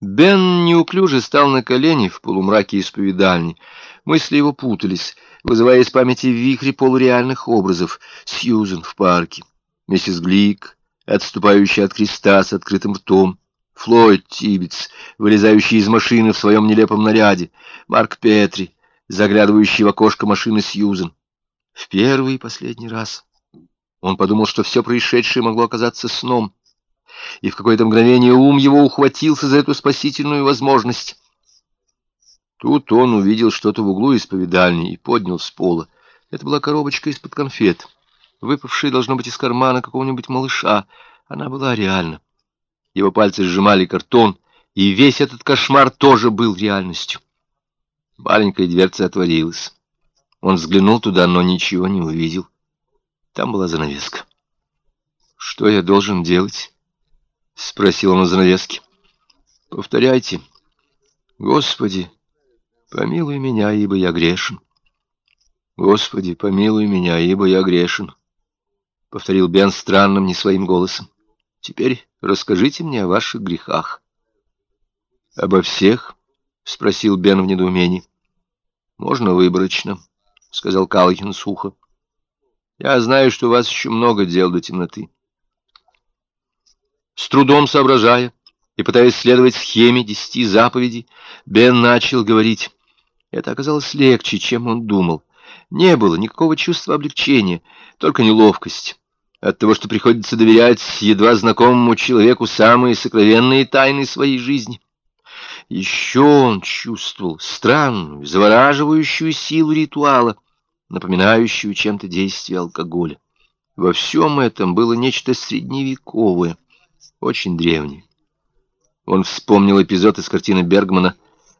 Бен неуклюже стал на колени в полумраке исповедальни. Мысли его путались, вызывая из памяти вихри полуреальных образов. Сьюзен в парке, миссис Глик, отступающая от креста с открытым ртом, Флойд Тибетс, вылезающий из машины в своем нелепом наряде, Марк Петри, заглядывающий в окошко машины Сьюзен. В первый и последний раз он подумал, что все происшедшее могло оказаться сном, и в какое-то мгновение ум его ухватился за эту спасительную возможность. Тут он увидел что-то в углу исповедальни и поднял с пола. Это была коробочка из-под конфет, выпавшая, должно быть, из кармана какого-нибудь малыша. Она была реальна. Его пальцы сжимали картон, и весь этот кошмар тоже был реальностью. Маленькая дверца отворилась. Он взглянул туда, но ничего не увидел. Там была занавеска. «Что я должен делать?» — спросил он у занавески. «Повторяйте. Господи, помилуй меня, ибо я грешен. Господи, помилуй меня, ибо я грешен», — повторил Бен странным, не своим голосом. «Теперь расскажите мне о ваших грехах». «Обо всех?» — спросил Бен в недоумении. «Можно выборочно», — сказал Калхин сухо. Я знаю, что у вас еще много дел до темноты. С трудом соображая и пытаясь следовать схеме десяти заповедей, Бен начал говорить. Это оказалось легче, чем он думал. Не было никакого чувства облегчения, только неловкость. От того, что приходится доверять едва знакомому человеку самые сокровенные тайны своей жизни. Еще он чувствовал странную, завораживающую силу ритуала — напоминающую чем-то действие алкоголя. Во всем этом было нечто средневековое, очень древнее. Он вспомнил эпизод из картины Бергмана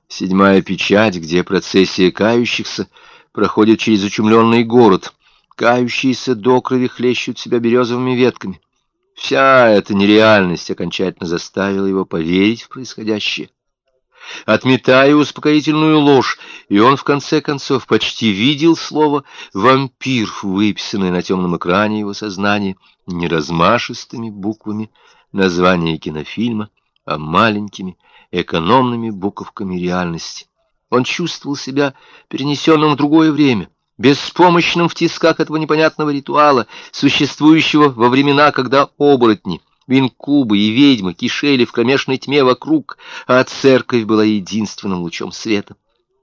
«Седьмая печать», где процессия кающихся проходит через учумленный город. Кающиеся до крови хлещут себя березовыми ветками. Вся эта нереальность окончательно заставила его поверить в происходящее отметая успокоительную ложь, и он в конце концов почти видел слово «вампир», выписанное на темном экране его сознания неразмашистыми буквами названия кинофильма, а маленькими экономными буковками реальности. Он чувствовал себя перенесенным в другое время, беспомощным в тисках этого непонятного ритуала, существующего во времена, когда оборотни — Винкубы и ведьмы кишели в кромешной тьме вокруг, а церковь была единственным лучом света.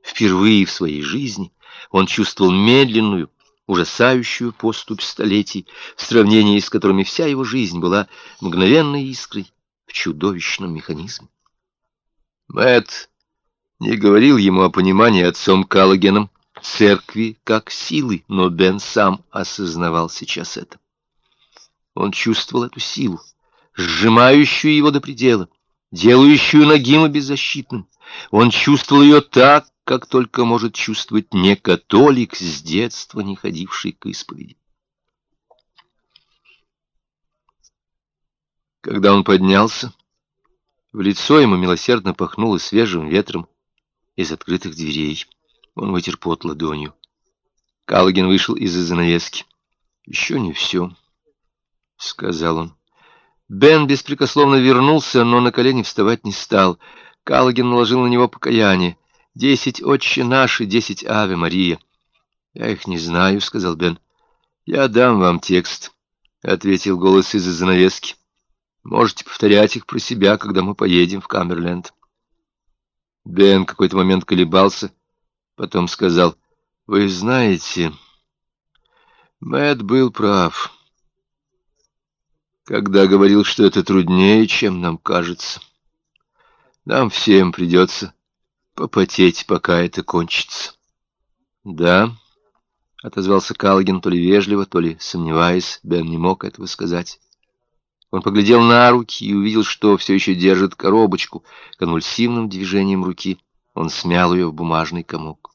Впервые в своей жизни он чувствовал медленную, ужасающую поступь столетий, в сравнении с которыми вся его жизнь была мгновенной искрой в чудовищном механизме. Мэтт не говорил ему о понимании отцом Каллогеном церкви как силы, но Бен сам осознавал сейчас это. Он чувствовал эту силу сжимающую его до предела, делающую Нагима беззащитным. Он чувствовал ее так, как только может чувствовать не католик, с детства не ходивший к исповеди. Когда он поднялся, в лицо ему милосердно пахнуло свежим ветром из открытых дверей. Он вытер пот ладонью. Калагин вышел из-за занавески. «Еще не все», — сказал он. Бен беспрекословно вернулся, но на колени вставать не стал. Калагин наложил на него покаяние. «Десять отче наши, десять Аве Мария». «Я их не знаю», — сказал Бен. «Я дам вам текст», — ответил голос из-за занавески. «Можете повторять их про себя, когда мы поедем в Камерленд». Бен какой-то момент колебался, потом сказал, «Вы знаете, Мэтт был прав» когда говорил, что это труднее, чем нам кажется. Нам всем придется попотеть, пока это кончится. — Да, — отозвался Калгин, то ли вежливо, то ли сомневаясь, Бен не мог этого сказать. Он поглядел на руки и увидел, что все еще держит коробочку. Конвульсивным движением руки он смял ее в бумажный комок.